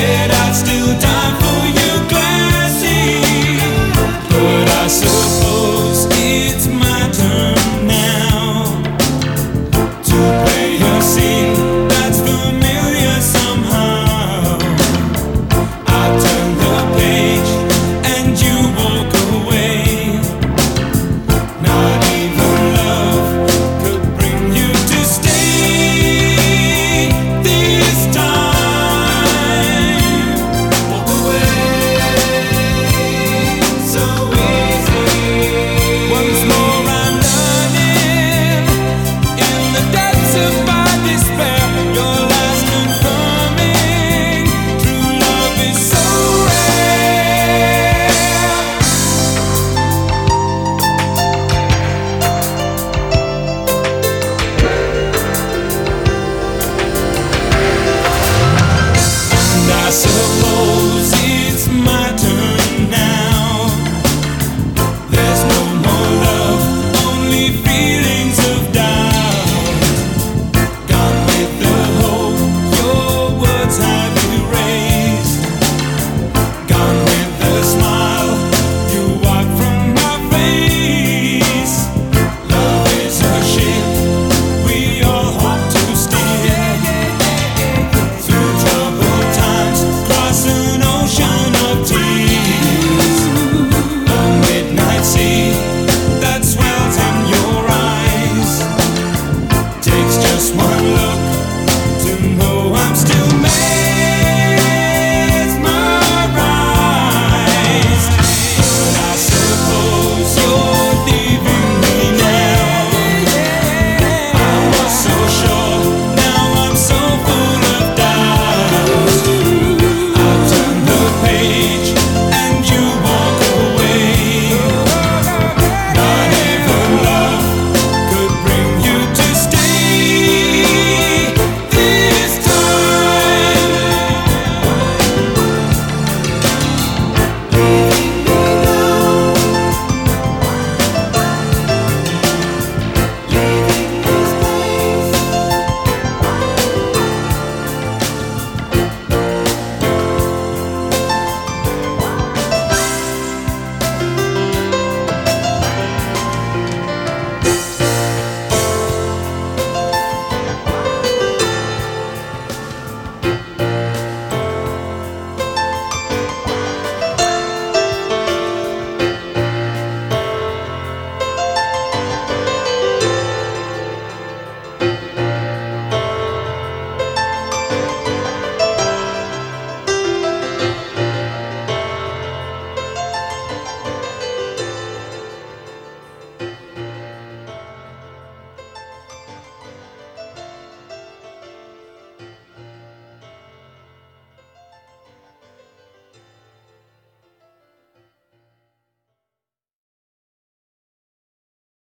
yet I'd still die for you.